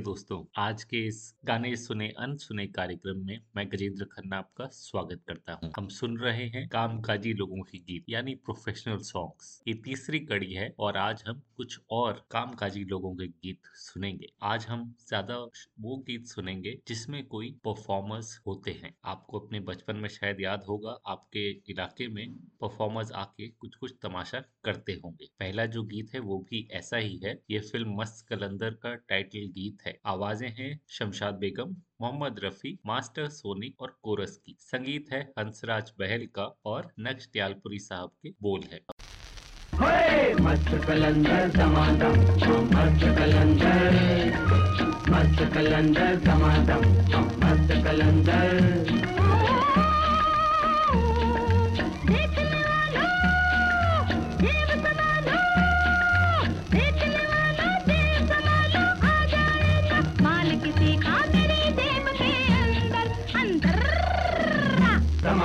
नमस्ते दोस्तों, आज के इस गाने सुने, अनसुने कार्यक्रम में मैं गजेंद्र खन्ना आपका स्वागत करता हूँ। हम सुन रहे हैं कामकाजी लोगों के गीत, यानी प्रोफेशनल सॉन्ग्स ये तीसरी कड़ी है और आज हम कुछ और कामकाजी लोगों के गीत सुनेंगे। आज हम ज़्यादा वो गीत सुनेंगे जिसमें कोई परफॉर्मर्स होते हैं। आपको अपने बचपन में शायद याद होगा, आपके इलाके में परफॉर्मर्स आके कुछ कुछ तमाशा करते होंगे। पहला जो गीत है, वो भी ऐसा ही है। ये फ़िल्म मस्त कलंदर का टाइटल गीत है। आवाज़ें हैं शमशाद बेगम, मोहम्मद रफी, मास्टर सोनी और कोरस की। संगीत है हंसराज बहल का और नक्श दयालपुरी साहब के बोल है। कलंदर समादम कलंदर मस्त कलंदर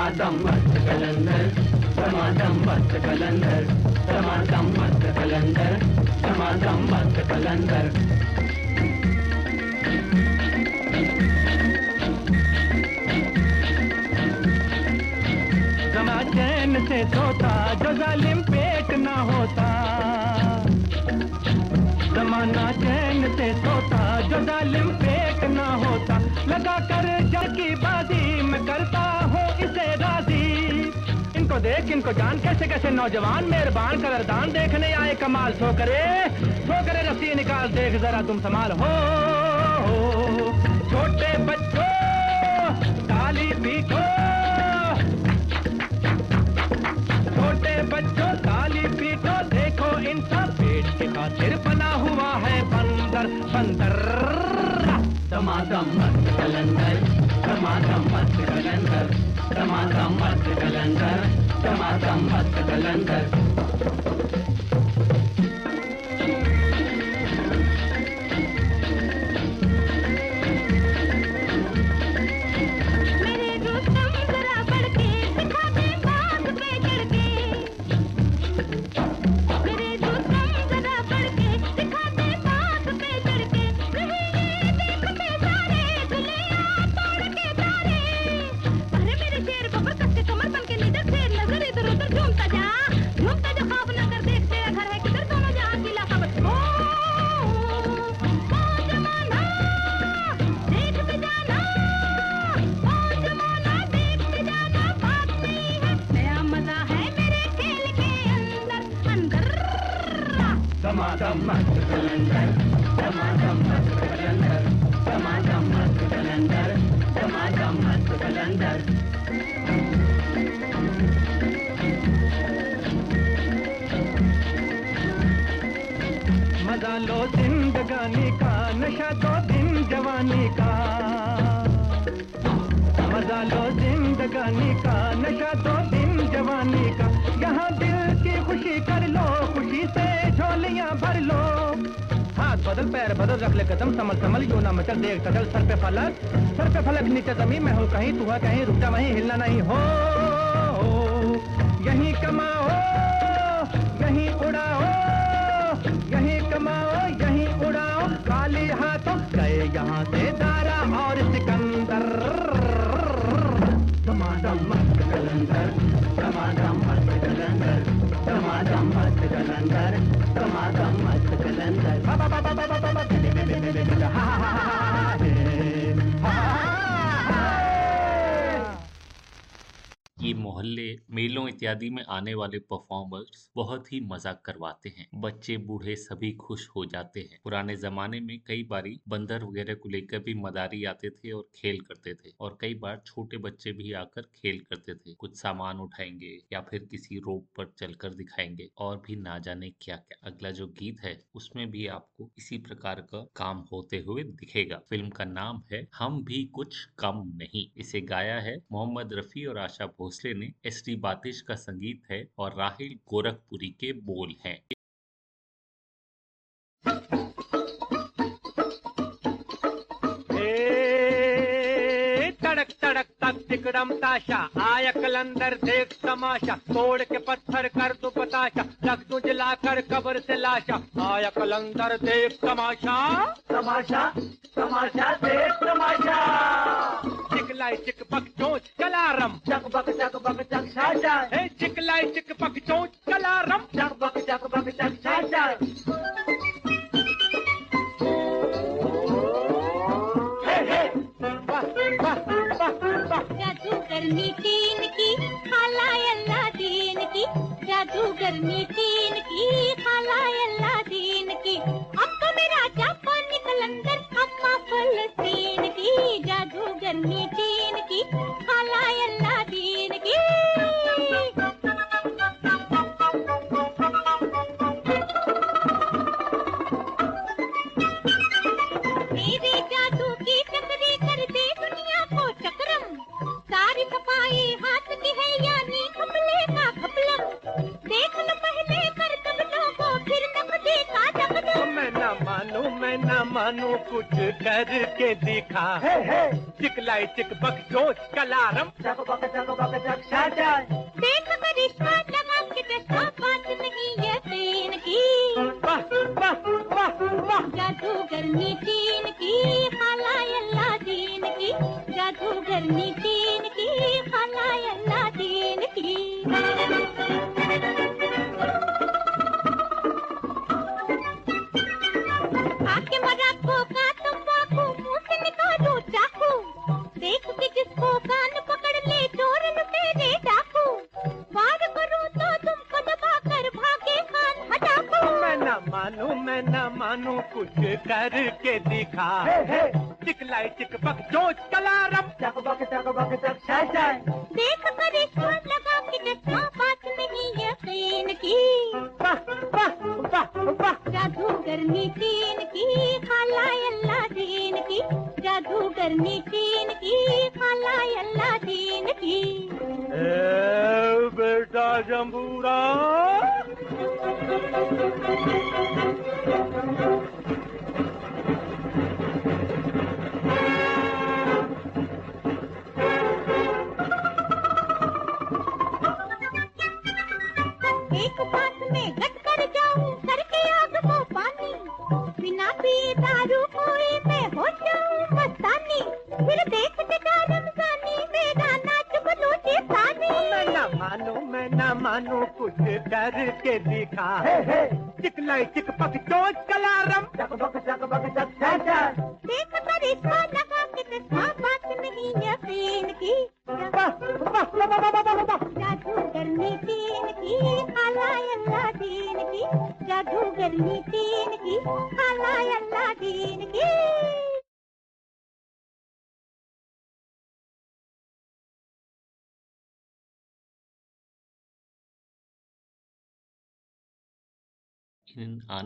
दमादम मस्त कलंदर दमादम मस्त कलंदर दमादम मस्त कलंदर दमादम मस्त कलंदर चैन से सोता जो जालिम देख इनको जान कैसे कैसे नौजवान मेहरबान कदरदान देखने आए कमाल सो करे सो करे रस्सी निकाल देख जरा तुम संभाल। हो, हो छोटे बच्चों ताली पीटो। छोटे बच्चों ताली पीटो। देखो इनका पेट के खातिर बना हुआ है बंदर बंदर। दमादम मस्त कलंदर दमादम मस्त कलंदर दमादम मस्त कलंदर। दमादम भक्त कलंदर। जिंदगानी का नशा दो दिन जवानी का। यहाँ दिल की खुशी कर लो, खुशी से झोलियाँ भर लो। हाथ बदल, पैर बदल, रख ले कदम, संभल संभल, यू ना मचल, देख तजल, सर पे फलक। सर पे फलक, नीचे ज़मीन में हो कहीं, तू है कहीं, रुक जा, वहीं हिलना नहीं। हो, यहीं कमाओ, यहीं उड़ाओ, यहीं कमाओ, यहीं उड़ाओ। खाली हाथों गए यहाँ से दारा और सिकंदर। दमादम मस्त कलंदर दमादम मस्त कलंदर दमादम मस्त कलंदर दमादम मस्त कलंदर हा हा हा हा मोहल्ले, मेलों इत्यादि में आने वाले परफॉर्मर्स बहुत ही मज़ाक करवाते हैं। बच्चे, बूढ़े सभी खुश हो जाते हैं। पुराने जमाने में कई बारी बंदर वगैरह को लेकर भी मदारी आते थे और खेल करते थे और कई बार छोटे बच्चे भी आकर खेल करते थे। कुछ सामान उठाएँगे या फिर किसी रोप पर चलकर दिखाएँगे और भी ना जाने क्या क्या अगला जो गीत है, उसमें भी आपको इसी प्रकार का काम होते हुए दिखेगा। फ़िल्म का नाम है, हम भी कुछ कम नहीं। इसे गाया है मोहम्मद रफी और आशा भोसले ने। एस टी बातिश का संगीत है और राहिल गोरखपुरी के बोल हैं। ए, तड़क तड़क तक तिकड़म ताशा। आया कलंदर देख तमाशा। तोड़ के पत्थर कर दो बताशा। रख दो जलाकर कब्र से लाशा। आया कलंदर देख तमाशा। तमाशा तमाशा देख तमाशा। चिकलाई चिकपक चोंच कलारम। चक बक चक बक चक छा जाए हे चिकलाई चिकपक चोंच कलारम। चक बक चक बक चक छा जाए तीन की, खाला अल्लाह दीन की। जादूगरनी तीन की, खाला अल्लाह दीन की। तो मेरा जापान कलंदर अम्मा फलस्तीन की। जादूगरनी तीन की, खाला अल्लाह दीन की। न मानू कुछ करके दिखा। हे हे। चिकलाई चिकपक चोच कलारम। चक बक चक बक चक छा देख करिश्मा लगा के बात नहीं यकीन की। वाह वाह वाह वाह। तीन की खाला अल्लाह दीन की। जादूगरनी तीन की खाला अल्लाह दीन की। न मानू कुछ करके दिखा। हे हे। चिकलाई चिकपक चोच कलारम चक बक चक बक चक छा जाए देख कर इसको लगा के देखा बात नहीं यकीन की। वाह वाह वाह वाह। जादूगरनी तीन की खाला अल्लाह दीन की। जादूगरनी तीन की खाला अल्लाह दीन की। ए, बेटा जम्बूरा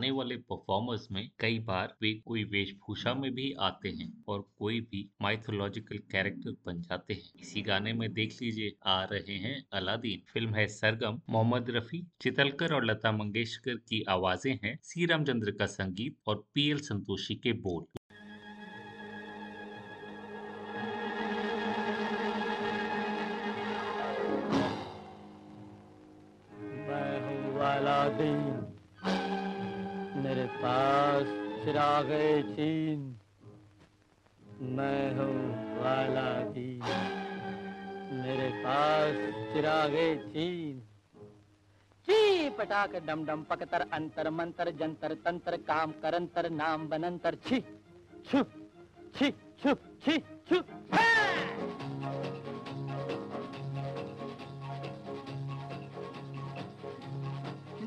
आने वाले परफॉर्मर्स में कई बार वे कोई वेशभूषा में भी आते हैं और कोई भी माइथोलॉजिकल कैरेक्टर बन जाते हैं। इसी गाने में देख लीजिए, आ रहे हैं अलादीन। फ़िल्म है सरगम। मोहम्मद रफी, चितलकर और लता मंगेशकर की आवाज़ें हैं। सी रामचंद्र का संगीत और पी एल संतोषी के बोल। चीन मैं हूँ वाला दिन मेरे पास चिरागे चीन ची पटाक डम डम पकतर अंतर मंतर जंतर तंत्र काम करंतर नाम बनंतर। छी, छु छी छु छी, छु।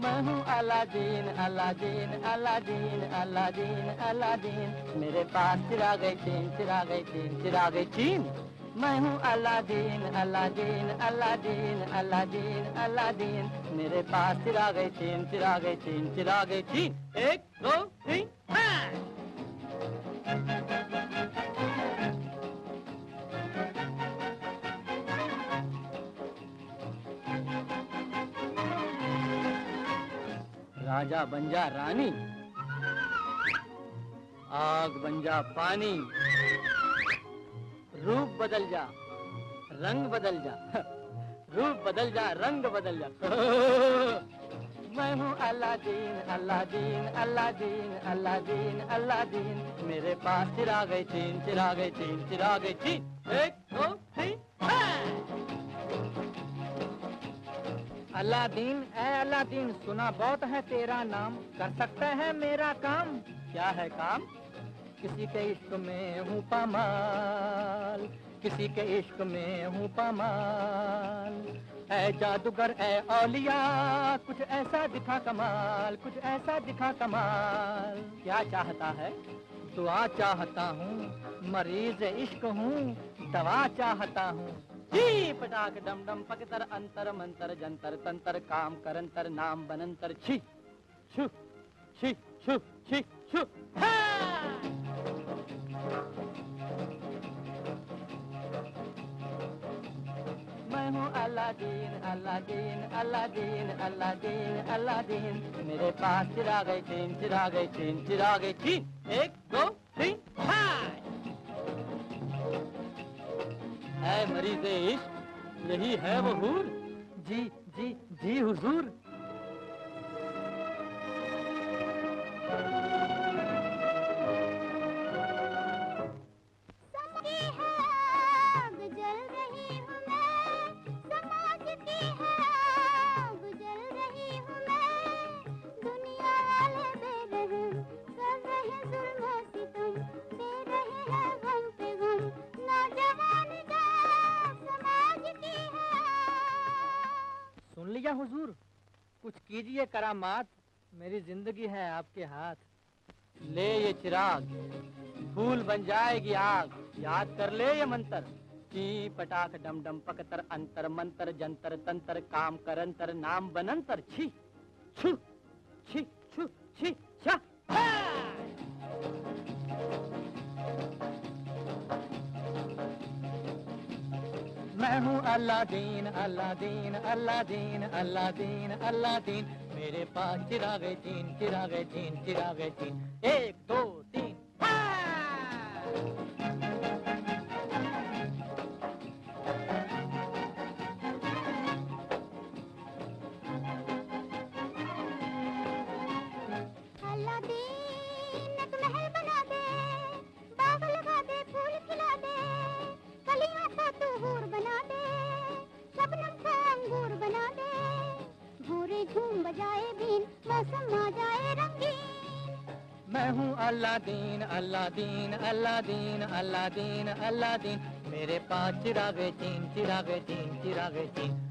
मैं हूँ Aladdin Aladdin Aladdin Aladdin Aladdin. मेरे पास चिरा गई चीन चिरा गई चीन चिरा गई चीन। मैं हूँ Aladdin Aladdin Aladdin Aladdin Aladdin. मेरे पास चिरा गई चीन चिरा गई चीन चिरा गई चीन। एक, दो, तीन। राजा बन जा रानी। आग बन जा पानी। रूप बदल जा, रंग बदल जा। रूप बदल जा, रंग बदल जा। मैं हूँ Aladdin Aladdin Aladdin Aladdin Aladdin मेरे पास चिराग चीन चिराग चीन चिराग चीन। एक, दो, तीन हाँ! अल्लादीन ए अल्लादीन सुना बहुत है तेरा नाम। कर सकता है मेरा काम। क्या है काम? किसी के इश्क में हूँ पमाल। किसी के इश्क में हूँ पमाल। ऐ जादूगर, ऐ औलिया, कुछ ऐसा दिखा कमाल, कुछ ऐसा दिखा कमाल। क्या चाहता है? दुआ चाहता हूँ, मरीज़ इश्क हूँ, दवा चाहता हूँ। जी पटाक डम डम पकतर अंतर मंतर जंतर तंतर काम करंतर नाम बनंतर छी, छु छी छु छी, छु! मैं हूँ Aladdin Aladdin Aladdin Aladdin Aladdin मेरे पास चिराग चीन चिराग चीन चिराग चीन। एक, दो। मरीज़ इश्क यही है वो हूर। जी जी जी हुजूर। करामात मेरी ज़िंदगी है आपके हाथ। ले ये चिराग, फूल बन जाएगी आग। याद कर ले ये मंत्र की पटाख डम डम पकतर अंतर मंतर, जंतर तंतर, काम करंतर, नाम बनंतर, छी, छु छी छु, छी, छा। मैं हूँ अल्लादीन अल्लादीन अल्लादीन अल्लादीन। मेरे पास चिराग तीन चिराग तीन चिराग तीन एक दो अलादीन अलादीन अलादीन अल्लादीन मेरे पास चिरागे चीन चिरागे चीन चिरागे तीन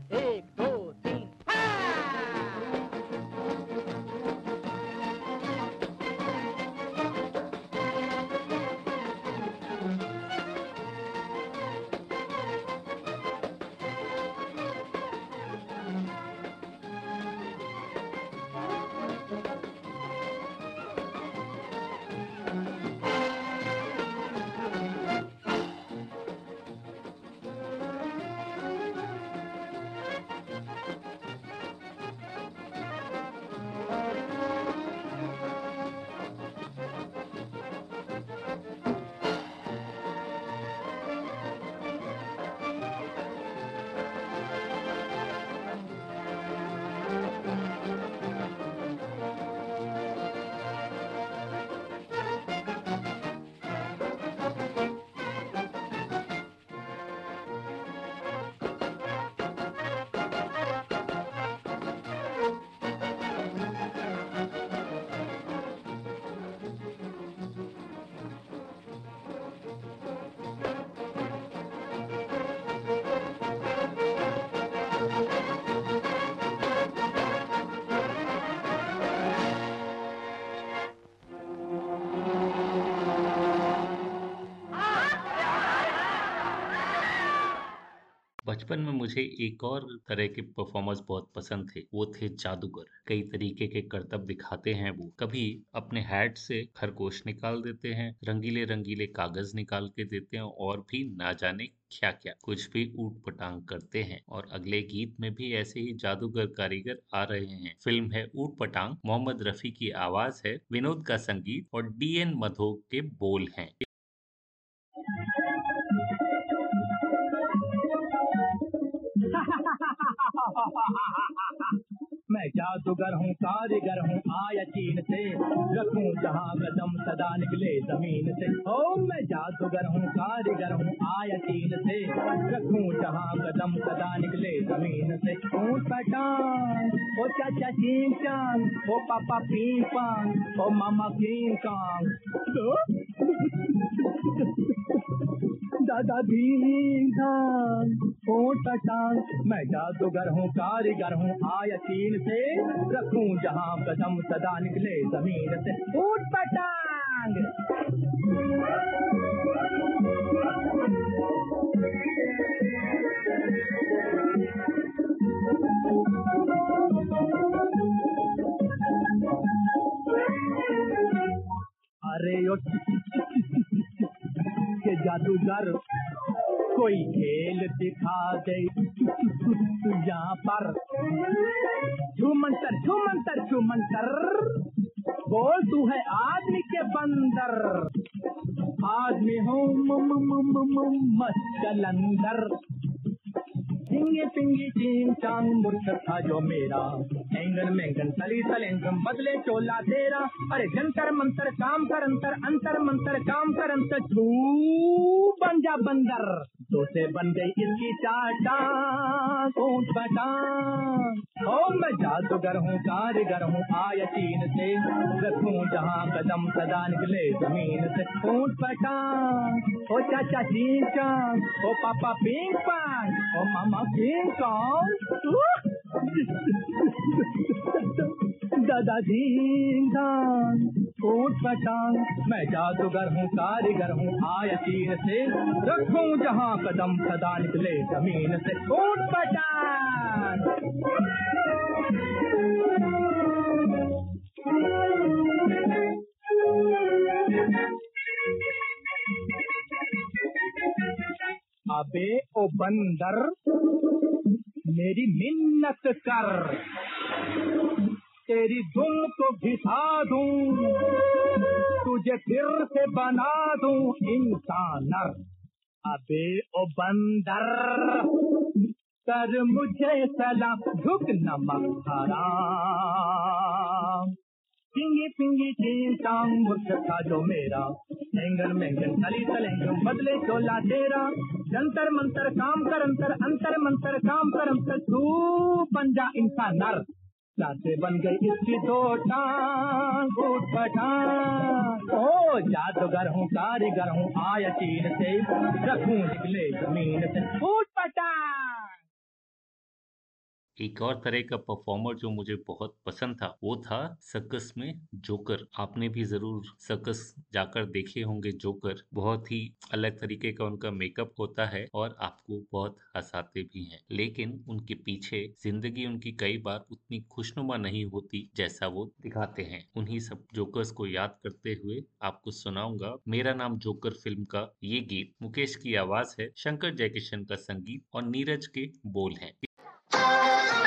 बचपन में मुझे एक और तरह के परफॉर्मर्स बहुत पसंद थे, वो थे जादूगर। कई तरीके के करतब दिखाते हैं वो। कभी अपने हैट से खरगोश निकाल देते हैं रंगीले रंगीले कागज़ निकाल के देते हैं और भी ना जाने क्या क्या कुछ भी ऊट पटांग करते हैं और अगले गीत में भी ऐसे ही जादूगर कारीगर आ रहे हैं। फ़िल्म है ऊट पटांग मोहम्मद रफी की आवाज़ है, विनोद का संगीत और डी एन मधो के बोल हैं। मैं जादूगर हूँ, कारीगर हूँ, आया चीन से। रखूँ जहाँ कदम सदा निकले ज़मीन से। ओ, मैं जादूगर हूँ, कारीगर हूँ, आया चीन से। रखूँ जहाँ कदम सदा निकले ज़मीन से। ओ चाचा चीन चांग, ओ पापा पीन पांग, ओ मामा कीन कांग। दादा भीम पटांग मैं जादूगर हूँ, कारीगर हूँ, आया चीन से रखूँ जहाँ कदम सदा निकले ज़मीन से। ऊँट पटांग अरे जादूगर। कोई खेल दिखा दे यहाँ पर। झूमंतर झूमंतर झूमंतर। बोल, तू है आदमी के बंदर। आदमी हूँ मस्त कलंदर पिंगी पिंगी चीन चांग मूर्ख था जो मेरा। एंगन मैंगन सली सलेंगम बदले चोला तेरा। अरे जंतर मंतर, काम कर अंतर अंतर मंतर, काम कर अंतर छू बन जा बंदर। दो से बन गई इसकी चाटा ऊँट पटांग ओ, मैं जादूगर हूँ, कारीगर हूँ, आया चीन से। रखूँ जहाँ कदम सदा निकले ज़मीन से। ऊँट पटांग ओ, चाचा चीन चांग ओ, पापा पिंग पांग ओ, मामा किंग कॉन्ग दादा झींग धांग ऊँट पटांग मैं जादूगर हूँ, कारीगर हूँ, आय तीर से। रखूँ जहाँ कदम, सदा निकले ज़मीन से। ऊँट पटांग अबे ओ बंदर, मेरी मिन्नत कर। तेरी धुन को घिसा दूँ, तुझे फिर से बना दूँ इंसानर अबे ओ बंदर, कर मुझे सलाम झुक नमक हराम पिंगी पिंगी चीन टांग मुर्ख जो मेरा एंगन मेंगन तली तलेंगन बदले चोला तेरा। जंतर मंतर काम कर, अंतर अंतर मंतर काम कर, अंतर तू बन जा इंसान नर। से बन गई इसकी दो टांग ओ, जादूगर हूँ, कारीगर हूँ आया चीन से रखूँ निकले ज़मीन से। फूट पटांग एक और तरह का परफॉर्मर जो मुझे बहुत पसंद था, वो था सर्कस में जोकर आपने भी ज़रूर सर्कस जाकर देखे होंगे जोकर बहुत ही अलग तरीके का उनका मेकअप होता है और आपको बहुत हंसाते भी हैं। लेकिन उनके पीछे ज़िंदगी उनकी कई बार उतनी खुशनुमा नहीं होती जैसा वो दिखाते हैं। उन्हीं सब जोकर्स को याद करते हुए आपको सुनाऊँगा। मेरा नाम जोकर फ़िल्म का ये गीत मुकेश की आवाज़ है, शंकर जयकिशन का संगीत और नीरज के बोल हैं। Oh,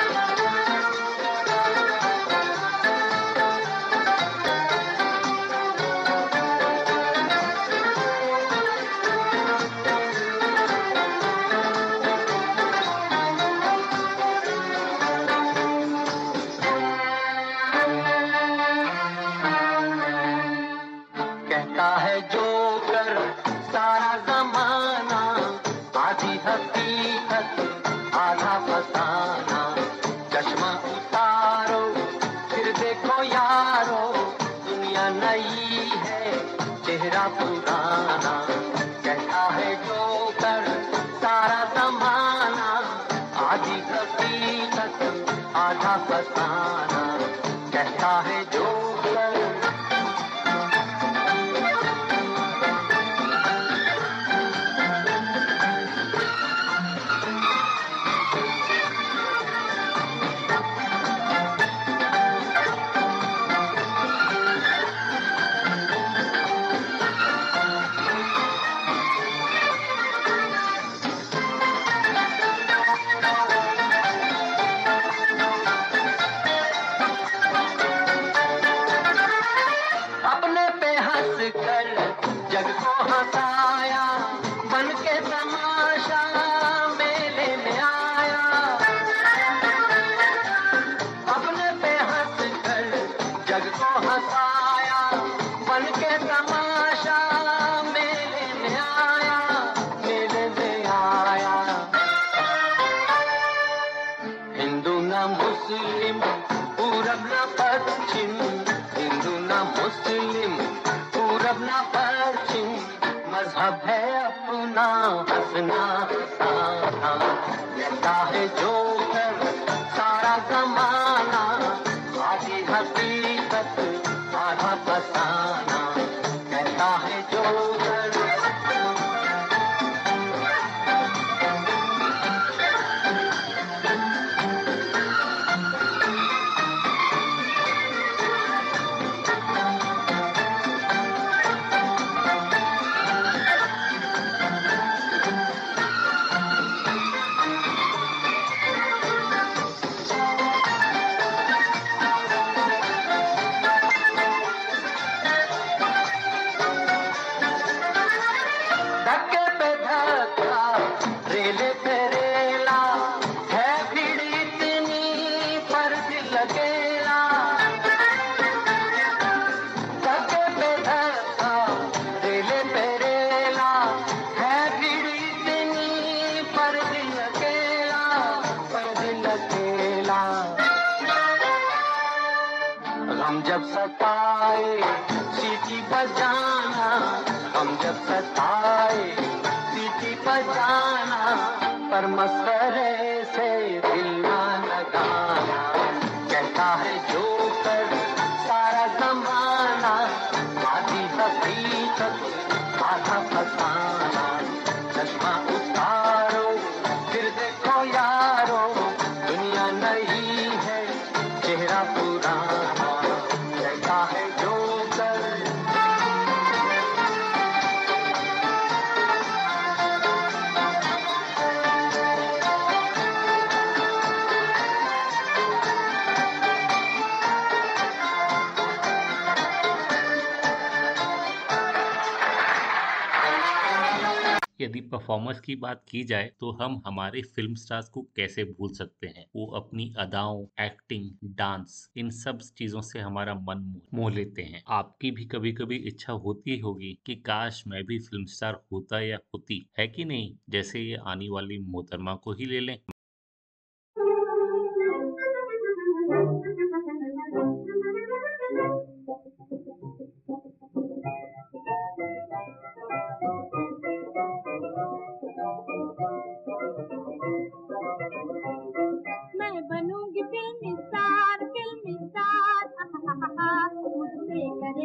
परफॉर्मर्स की बात की जाए तो हम हमारे फ़िल्म स्टार्स को कैसे भूल सकते हैं? वो अपनी अदाओं एक्टिंग डांस इन सब चीज़ों से हमारा मन मोह- लेते हैं। आपकी भी कभी कभी इच्छा होती होगी कि, काश मैं भी फ़िल्म स्टार होता या होती। है कि नहीं? जैसे ये आने वाली मोहतरमा को ही ले लें।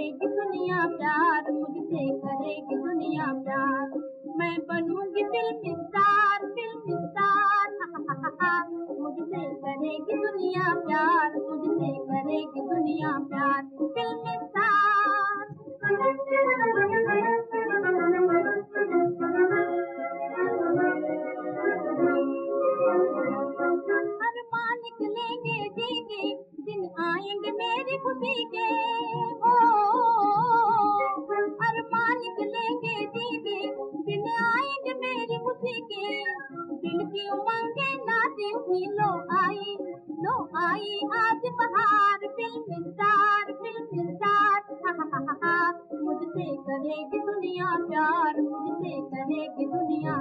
करेगी दुनिया प्यार, मुझसे करेगी दुनिया प्यार। मैं बनूँगी फ़िल्म स्टार फ़िल्म स्टार मुझसे करेगी दुनिया प्यार, मुझसे करेगी दुनिया प्यार। फ़िल्म स्टार मिसदारे की दुनिया प्यारु मुंहिंजे की दुनिया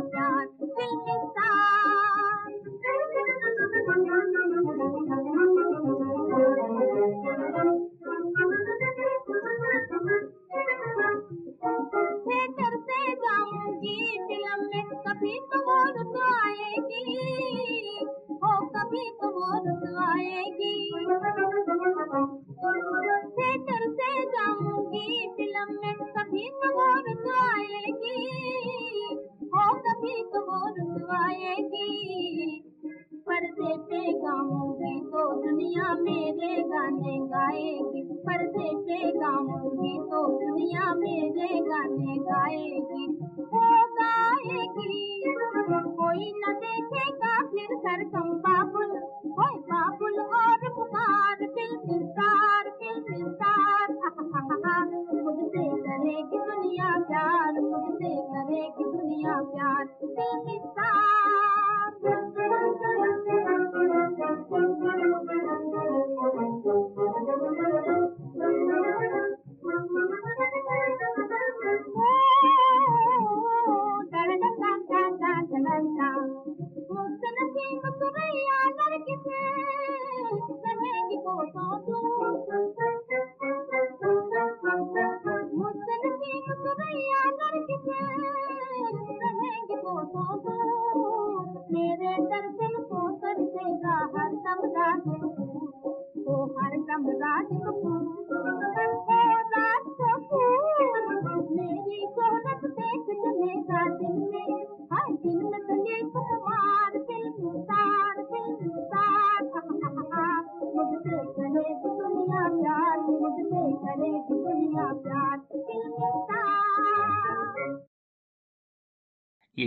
गाऊँगी तो दुनिया मेरे गाने गाएगी वो गाएगी। कोई न देखेगा, फिर सरगम बाबुल। ओए बाबुल, और पुकार फ़िल्म स्टार फ़िल्म स्टार मुझसे करेगी दुनिया प्यार, मुझसे करेगी दुनिया प्यार। फ़िल्म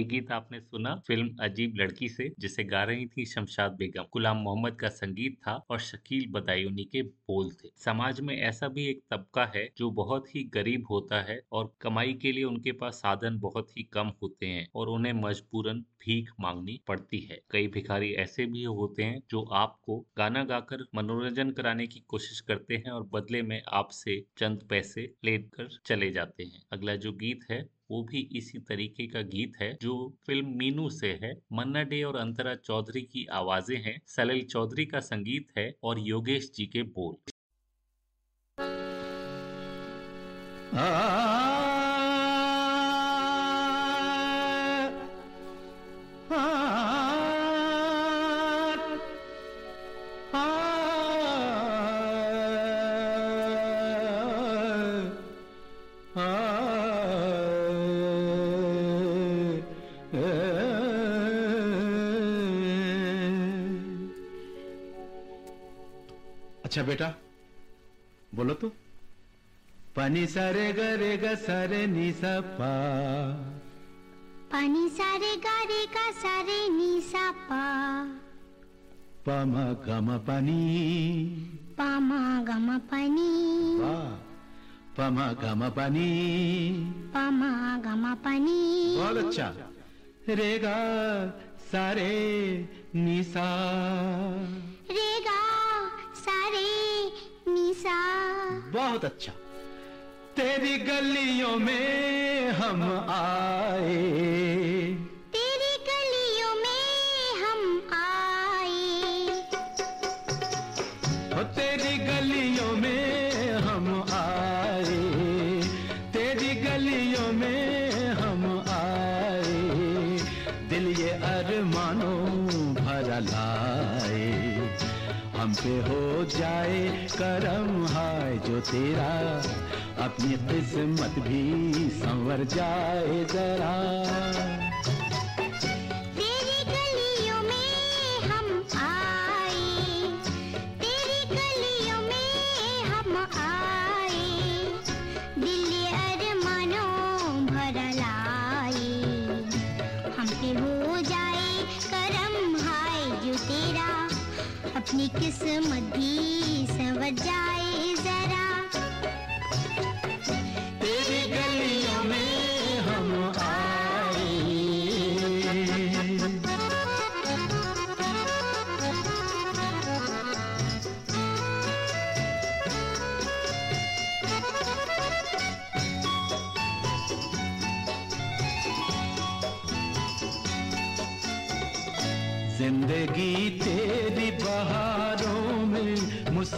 गीत आपने सुना? फ़िल्म अजीब लड़की से, जिसे गा रही थी शमशाद बेगम। गुलाम मोहम्मद का संगीत था और शकील बदायूनी के बोल थे। समाज में ऐसा भी एक तबका है, जो बहुत ही गरीब होता है और कमाई के लिए उनके पास साधन बहुत ही कम होते हैं और उन्हें मजबूरन भीख मांगनी पड़ती है। कई भिखारी ऐसे भी होते हैं, जो आपको गाना गाकर मनोरंजन कराने की कोशिश करते हैं और बदले में आपसे चंद पैसे लेकर चले जाते हैं। अगला जो गीत है वो भी इसी तरीके का गीत है, जो फ़िल्म मीनू से है। मन्ना डे और अंतरा चौधरी की आवाज़ें हैं, सलिल चौधरी का संगीत है और योगेश जी के बोल। अच्छा बेटा बोलो तो। पानी सारे गरे ग सारे नी सा पा पानी सारे गारे का सारे नीसा पा पा म ग म पानी। पामा गमा पानी। पा पा म ग म पानी। पामा गमा पानी। बहुत अच्छा। रेगा सारे नी बहुत अच्छा। तेरी गलियों में हम आए। तेरी गलियों में हम आए। ओ तेरी गलियों में हम आए। तेरी गलियों में हम आए। दिल ये अरमानों भरा लाए। हम पे हो जाए करम तेरा, अपनी किस्मत भी संवर जाए जरा। तेरी गलियों भरा हो जाए करम जो तेरा, अपनी किस्मत भी संवर जाए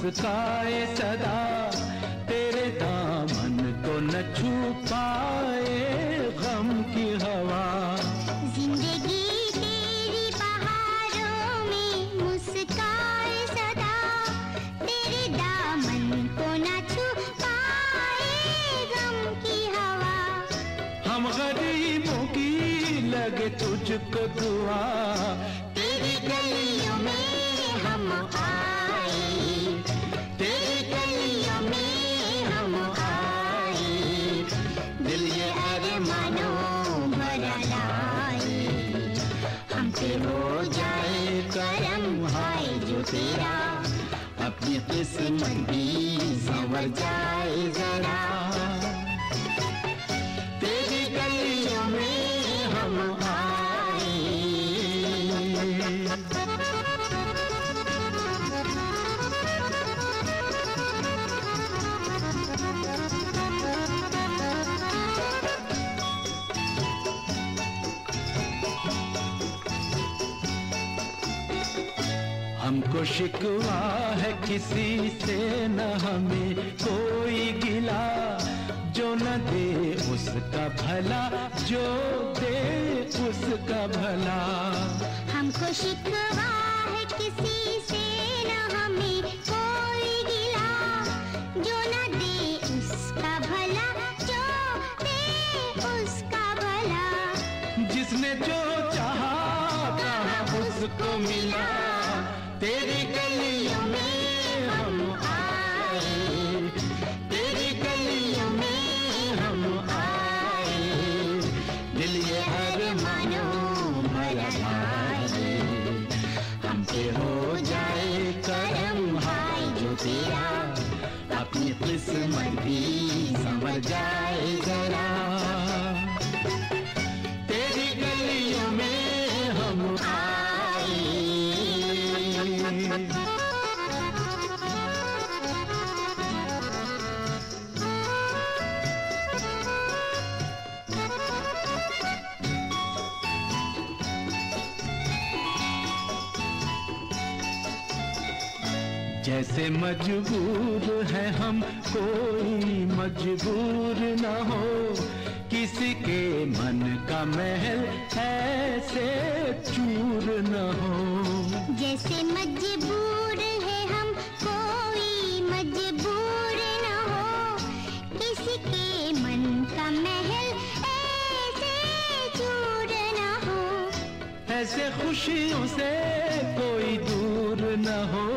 मुस्काए सदा। शिकवा है किसी से न हमें कोई गिला, जो न दे उसका भला, जो दे उसका भला। हमको शिकवा है किसी से जैसे मजबूर है हम कोई मजबूर न हो। किसी के मन का महल ऐसे चूर न हो। जैसे मजबूर है हम कोई मजबूर न हो। किसी के मन का महल ऐसे चूर न हो। ऐसे खुशियों से कोई दूर न हो।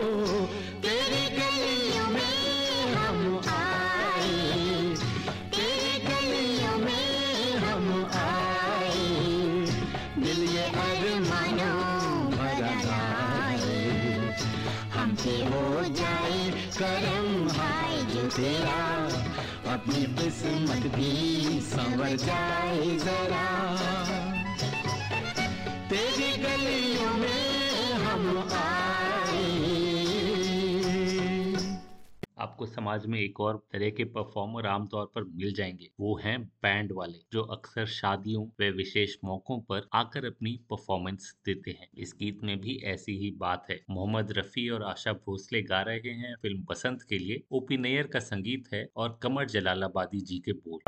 तेरा अपनी किस्मत भी संवर जाए जरा। तेरी गलियों आपको समाज में एक और तरह के परफॉर्मर आमतौर पर मिल जाएँगे। वो हैं बैंड वाले, जो अक्सर शादियों व विशेष मौकों पर आकर अपनी परफॉर्मेंस देते हैं। इस गीत में भी ऐसी ही बात है। मोहम्मद रफी और आशा भोसले गा रहे हैं फ़िल्म बसंत के लिए। ओपी नैयर का संगीत है और कमर जलालाबादी जी के बोल।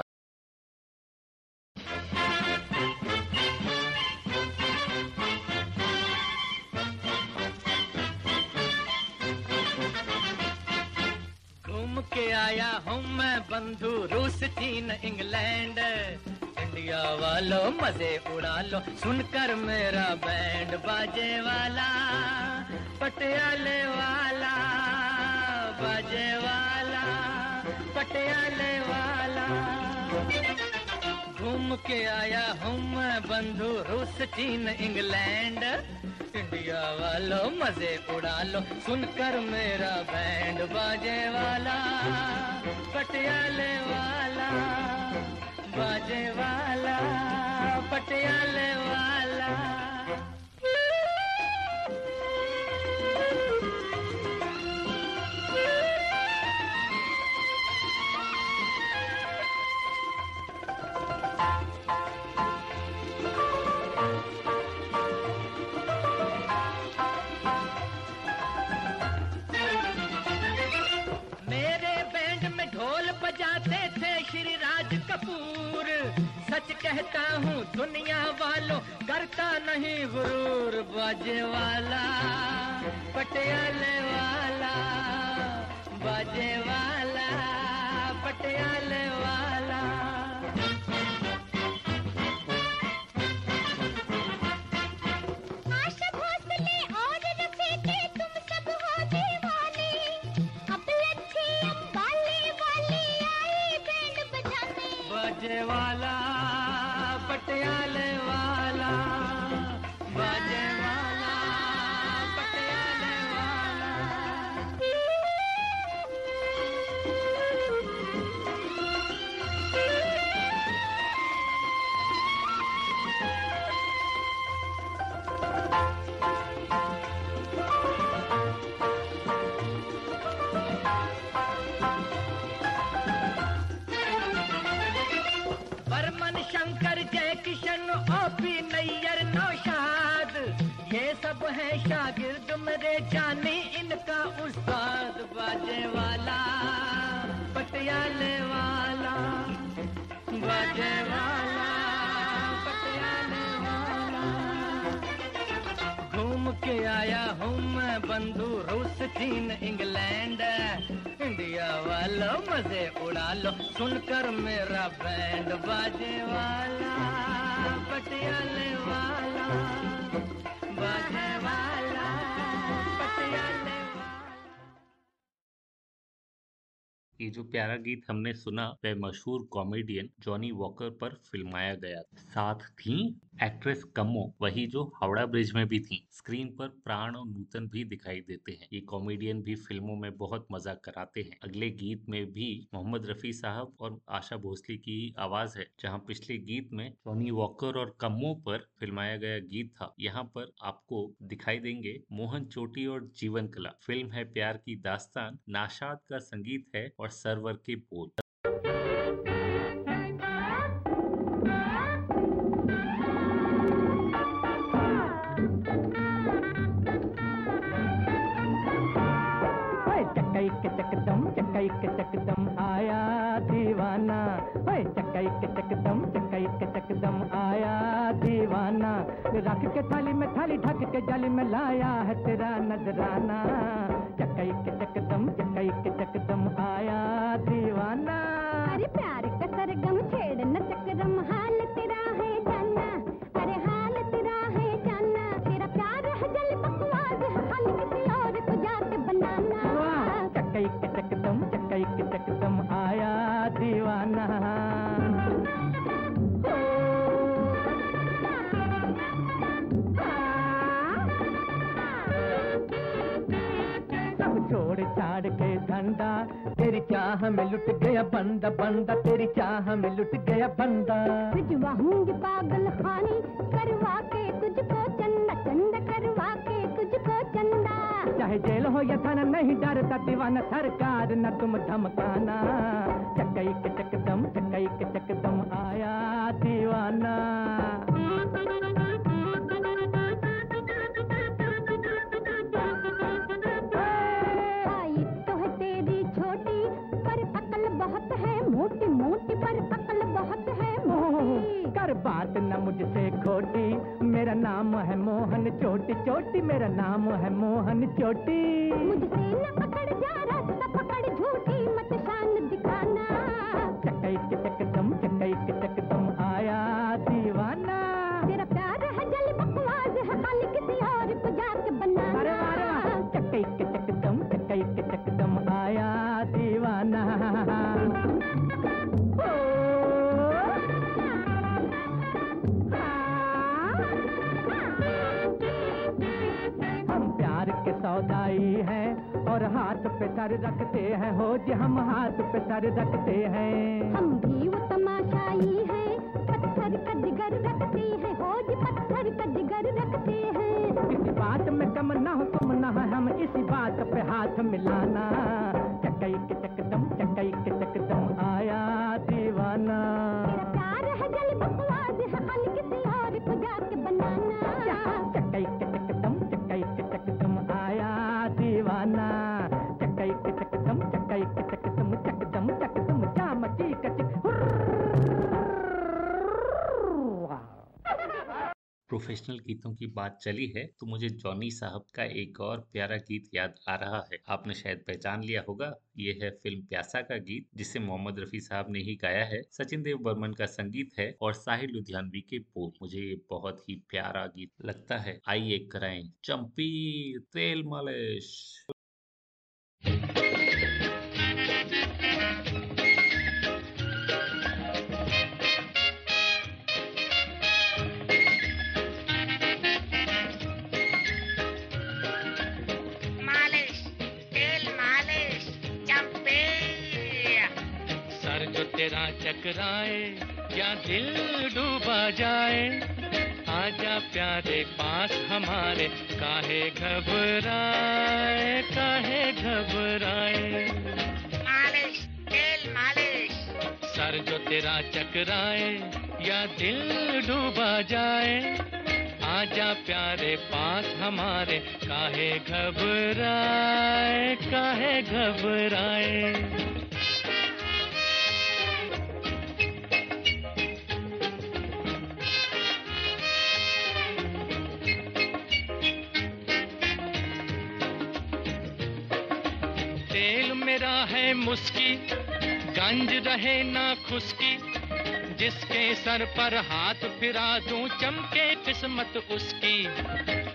आया हूँ मैं बंधु, रूस, चीन, इंग्लैंड। इंडिया वालों, मज़े उड़ा लो सुनकर मेरा बैंड बाजे वाला, पटियाले वाला, बाजे वाला, पटियाले वाला। घूम के आया हूँ मैं बंधु रूस, चीन, इंग्लैंड। इंडिया वालों, मज़े उड़ा लो सुनकर मेरा बैंड बाजे वाला, पटियाले वाला, बाजे वाला, पटियाले वाला कहता हूँ दुनिया वालों करता नहीं गुरूर बाजे वाला पटियाले वाला। बाजे वाला पटियाले वाला हो वाले पटियाले सब है शागिर्द मेरे जानी उस्ताद बाजे वाला, पटियाले वाला, बाजे वाला, पटियाले वाला। घूम के आया हूँ मैं बंधु रूस, चीन, इंग्लैंड, इंडिया वालों, मज़े उड़ा लो। सुनकर मेरा बैंड बाजे वाला, पटियाले वाला, बाजे ये जो प्यारा गीत हमने सुना, वह मशहूर कॉमेडियन जॉनी वॉकर पर फिल्माया गया साथ थी एक्ट्रेस कमो, वही जो हावड़ा ब्रिज में भी थी। स्क्रीन पर प्राण और नूतन भी दिखाई देते हैं। ये कॉमेडियन भी फ़िल्मों में बहुत मज़ा कराते हैं। अगले गीत में भी मोहम्मद रफी साहब और आशा भोसले की आवाज़ है, जहाँ पिछले गीत में जॉनी वॉकर और कमो पर फिल्माया गया गीत था। यहाँ पर आपको दिखाई देंगे मोहन चोटी और जीवन कला। फ़िल्म है प्यार की दास्तान, नाशाद का संगीत है और सरवर के ओए चकदम आया दीवाना। चकदम चकदम आया दीवाना। रख के थाली में थाली, ढक के जाली में लाया है तेरा नजराना। बंदा बंदा तेरी चाह में लुट गया बंदा। भिजवाऊँगी पागल खानी करवा के तुझको चंदा चंदा करवा के तुझको चंदा। चाहे जेल हो या थाना नहीं डरता दीवाना सरकार न तुम धमकाना। चक्कई के चकदम चोटी मेरा नाम है मोहन चोटी। मुझसे पे सर रखते हैं। प्रोफेशनल गीतों की बात चली है तो मुझे जॉनी साहब का एक और प्यारा गीत याद आ रहा है। आपने शायद पहचान लिया होगा, ये है फ़िल्म प्यासा का गीत, जिसे मोहम्मद रफी साहब ने ही गाया है। सचिन देव बर्मन का संगीत है और साहिल लुधियानवी के बोल। मुझे ये बहुत ही प्यारा गीत लगता है। आइए कराएँ चंपी तेल मालिश। तेरा चकराए या दिल डूबा जाए? आजा प्यारे पास हमारे काहे घबराए काहे घबराए? मालिश तेल मालिश। सर जो तेरा चकराए या दिल डूबा जाए? आजा प्यारे पास हमारे काहे घबराए काहे घबराए? मेरा है मुस्की, गंज रहे ना खुशकी जिसके सर पर हाथ फिरा दूँ चमके किस्मत उसकी।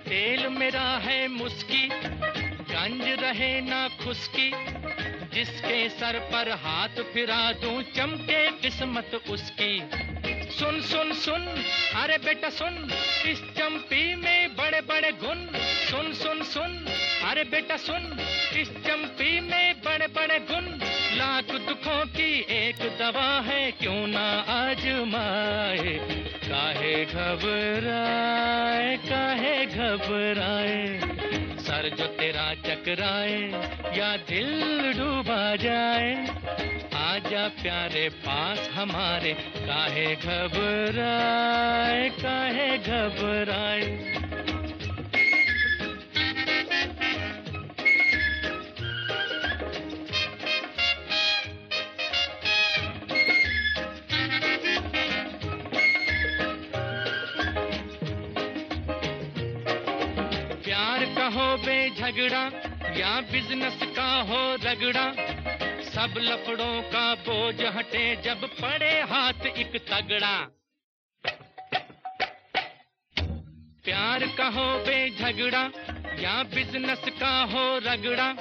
तेल मेरा है मुस्की, गंज रहे ना खुशकी जिसके सर पर हाथ फिरा दूँ चमके किस्मत उसकी। सुन सुन सुन। अरे बेटा सुन, इस चंपी में बड़े बड़े गुण। सुन सुन सुन। अरे बेटा सुन, इस चंपी में बड़े बड़े गुण। लाख दुखों की एक दवा है, क्यों ना आजमाए? काहे घबराए काहे घबराए? सर जो तेरा चकराए या दिल डूबा जाए। आजा प्यारे पास हमारे, काहे घबराए काहे घबराए। झगड़ा या बिज़नेस का हो रगड़ा। सब लफड़ों का बोझ हटे जब पड़े हाथ एक तगड़ा। प्यार का हो बे झगड़ा या बिज़नेस का हो रगड़ा।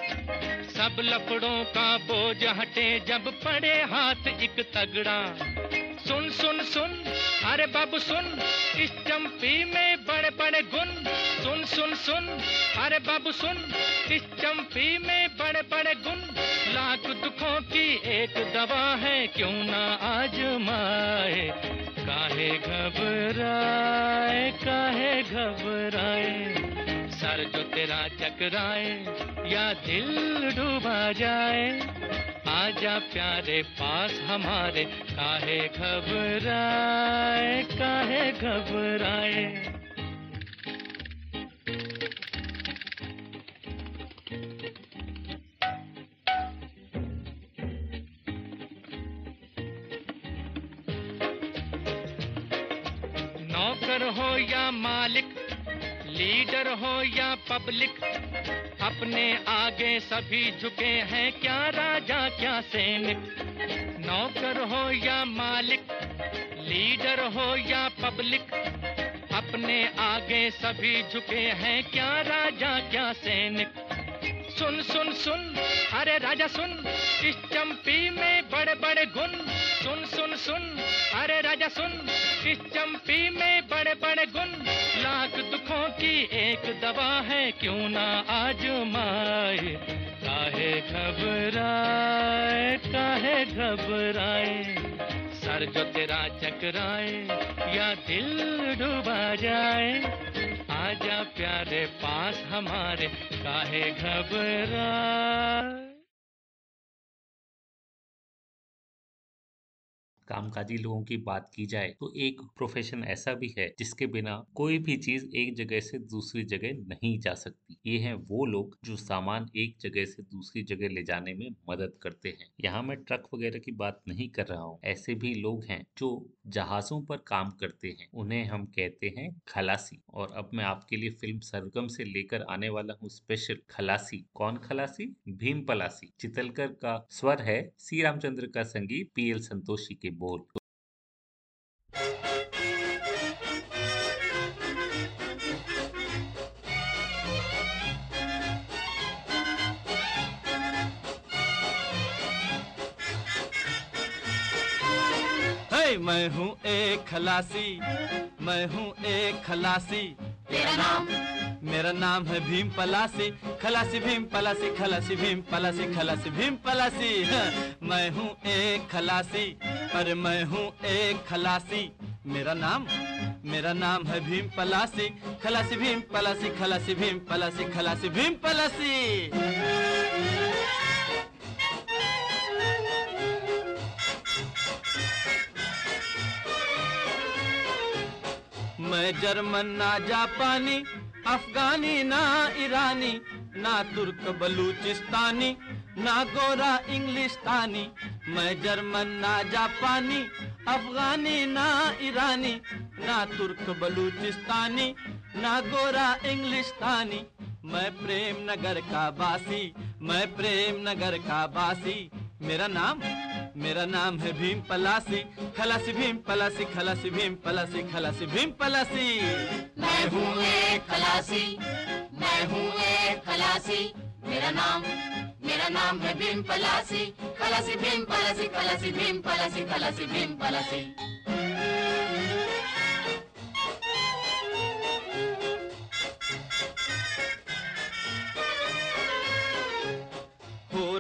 सब लफड़ों का बोझ हटे जब पड़े हाथ एक तगड़ा। सुन सुन सुन। अरे बाबू, सुन। इस चंपी में बड़े बड़े गुण। सुन सुन सुन। अरे बाबू, सुन। इस चंपी में बड़े बड़े गुण। लाख दुखों की एक दवा है, क्यों ना आजमाए? काहे घबराए काहे घबराए? सर जो तेरा चकराए, या दिल डूबा जाए। आजा प्यारे पास हमारे, काहे घबराए काहे घबराए। नौकर हो या मालिक लीडर हो या पब्लिक, अपने आगे सभी झुके हैं क्या राजा, क्या सैनिक? नौकर हो या मालिक, लीडर हो या पब्लिक, अपने आगे सभी झुके हैं क्या राजा, क्या सैनिक? सुन सुन सुन। अरे राजा, सुन। इस चंपी में बड़े बड़े गुण। सुन सुन सुन। अरे राजा, सुन। इस चंपी में बड़े बड़े गुण। लाख दुखों की एक दवा है, क्यों ना आजमाए? काहे घबराए काहे घबराए? सर जो तेरा चकराए, या दिल डूबा जाए? आजा प्यारे पास हमारे काहे घबराए कामकाजी लोगों की बात की जाए तो एक प्रोफेशन ऐसा भी है जिसके बिना कोई भी चीज़ एक जगह से दूसरी जगह नहीं जा सकती। ये हैं वो लोग जो सामान एक जगह से दूसरी जगह ले जाने में मदद करते हैं। यहाँ मैं ट्रक वगैरह की बात नहीं कर रहा हूँ। ऐसे भी लोग हैं जो जहाजों पर काम करते हैं। उन्हें हम कहते हैं खलासी। और अब मैं आपके लिए फ़िल्म सरगम से लेकर आने वाला हूँ स्पेशल खलासी। कौन खलासी? भीम पलासी चितलकर का स्वर है। सी रामचंद्र का संगीत पी एल संतोषी के बोल। है मैं हूँ एक खलासी मैं हूँ एक खलासी। तेरा नाम? मेरा नाम है भीम पलासी, खलासी भीम पलासी, खलासी भीम पलासी, खलासी भीम पलासी। मैं हूँ एक खलासी, अरे मैं हूँ एक खलासी। मेरा नाम मेरा नाम है भीम पलासी, खलासी भीम पलासी, खलासी भीम पलासी, खलासी भीम पलासी। मैं जर्मन ना जापानी अफगानी, ना ईरानी, ना तुर्क, बलूचिस्तानी, ना गोरा, इंग्लिस्तानी, मैं जर्मन, ना जापानी, अफगानी, ना ईरानी, ना तुर्क, बलूचिस्तानी, ना गोरा, इंग्लिस्तानी, मैं प्रेम नगर का बासी मैं प्रेम नगर का बासी मेरा नाम मेरा नाम है भीम पलासी। खलासी भीम पलासी, खलासी भीम पलासी, खलासी भीम पलासी। मैं हूँ एक खलासी, मैं हूँ एक खलासी। मेरा नाम मेरा नाम है भीम पलासी। खलासी भीम पलासी, खलासी भीम पलासी, खलासी भीम पलासी।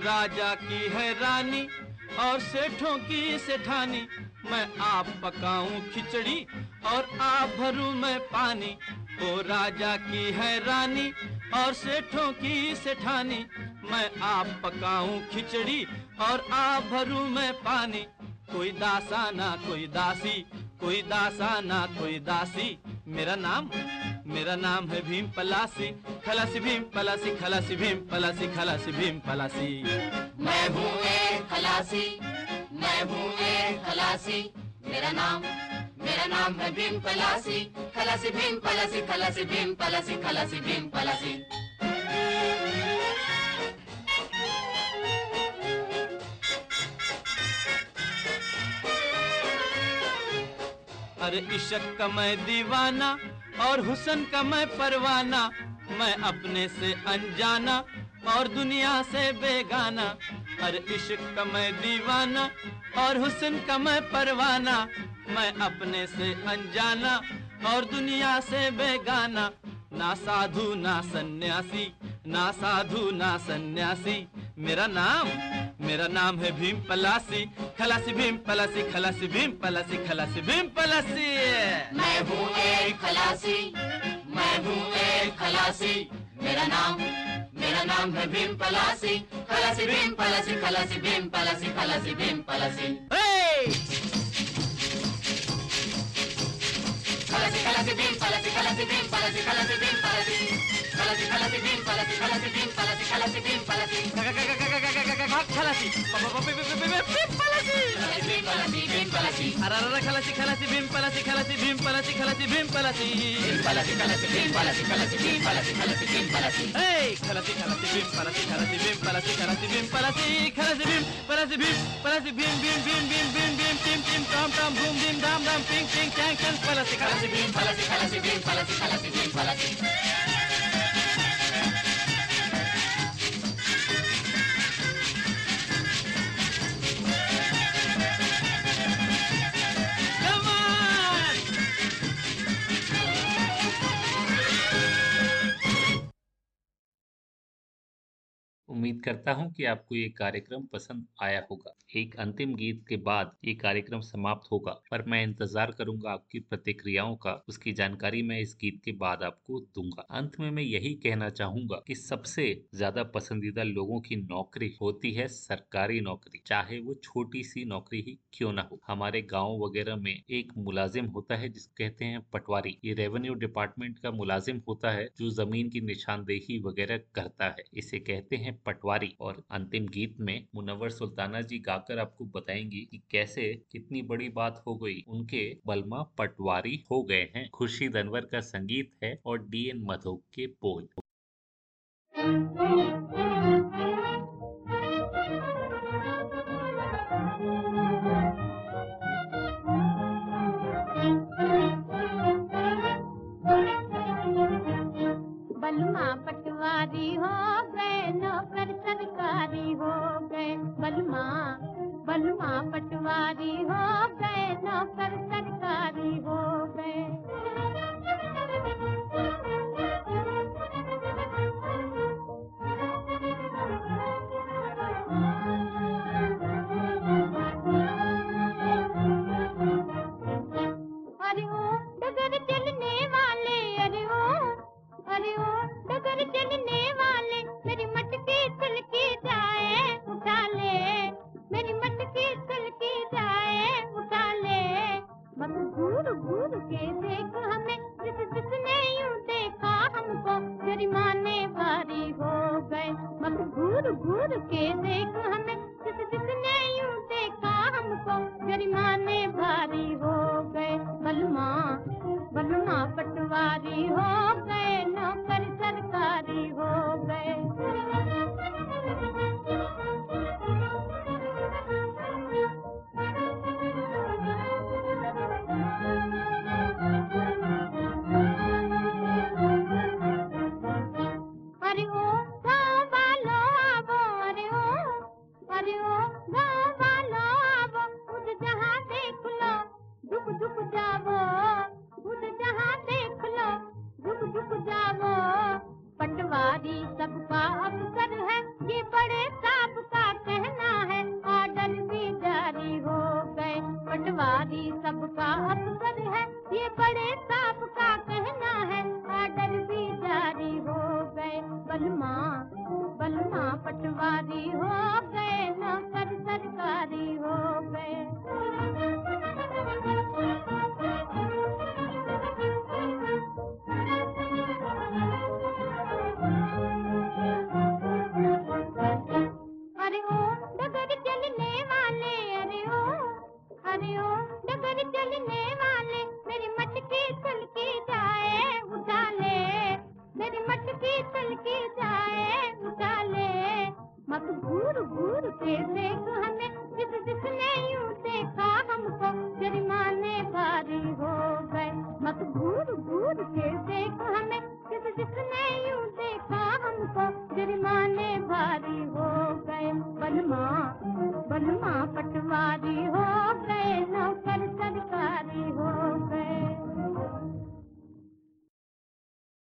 राजा की है रानी और सेठों की सेठानी। मैं आप पकाऊं खिचड़ी और आप भरूं मैं पानी। ओ राजा की है रानी और सेठों की सेठानी। मैं आप पकाऊं खिचड़ी और आप भरूं मैं पानी। कोई दासा ना कोई दासी कोई दासा ना कोई दासी। मेरा नाम मेरा नाम है भीम पलासी। खलासी भीम पलासी, खलासी भीम पलासी, खलासी भीम पलासी। मैं हूँ एक खलासी, मैं हूँ एक खलासी। मेरा नाम मेरा नाम है भीम पलासी। खलासी भीम पलासी, खलासी भीम पलासी, खलासी भीम पलासी। अरे इशक का मैं दीवाना और हुसन का मैं परवाना, मैं अपने से अनजाना और दुनिया से बेगाना। अरे इश्क का मैं दीवाना और हुसन का मैं परवाना, मैं अपने से अनजाना और दुनिया से बेगाना। ना साधु, ना सन्यासी, ना साधु, ना सन्यासी मेरा नाम मेरा नाम है भीम पलासी। खलासी भीम पलासी खलासी भीम पलासी खलासी भीम पलासी। मैं हूँ एक खलासी मैं हूँ एक खलासी। मेरा नाम मेरा नाम है भीम पलासी। खलासी भीम पलासी खलासी भीम पलासी खलासी भीम पलासी। खलासी खलासी भीम पलासी खलासी भीम पलासी खलासी भीम पलासी। खलासी खलासी भीम पलासी खलासी भीम पलासी खलासी भीम पलासी खलासी भीम पलासी खलासी भीम पलासी भीम पलासी अरे खलासी खलासी भीम पलासी खलासी भीम पलासी खलासी भीम पलासी भीम पलासी खलासी भीम पलासी खलासी भीम पलासी खलासी भीम पलासी Hey! खलासी खलासी भीम पलासी खलासी भीम पलासी खलासी भीम पलासी खलासी भीम पलासी भीम पलासी भीम भीम भीम भीम भीम भीम टिम टिम टॉम उम्मीद करता हूँ कि आपको ये कार्यक्रम पसंद आया होगा। एक अंतिम गीत के बाद ये कार्यक्रम समाप्त होगा, पर मैं इंतज़ार करूँगा आपकी प्रतिक्रियाओं का। उसकी जानकारी मैं इस गीत के बाद आपको दूँगा। अंत में मैं यही कहना चाहूँगा कि सबसे ज़्यादा पसंदीदा लोगों की नौकरी होती है सरकारी नौकरी, चाहे वो छोटी सी नौकरी ही क्यों ना हो। हमारे गाँव वगैरह में एक मुलाजिम होता है जिसको कहते हैं पटवारी। ये रेवेन्यू डिपार्टमेंट का मुलाजिम होता है जो ज़मीन की निशानदेही वगैरह करता है। इसे कहते हैं पटवारी और अंतिम गीत में मुनवर सुल्ताना जी गाकर आपको बताएँगी कि कैसे कितनी बड़ी बात हो गई। उनके बलमा पटवारी हो गए हैं। खुशी अनवर का संगीत है और डी एन मधो के बोल। बलमा पटवारी हो गए नौकर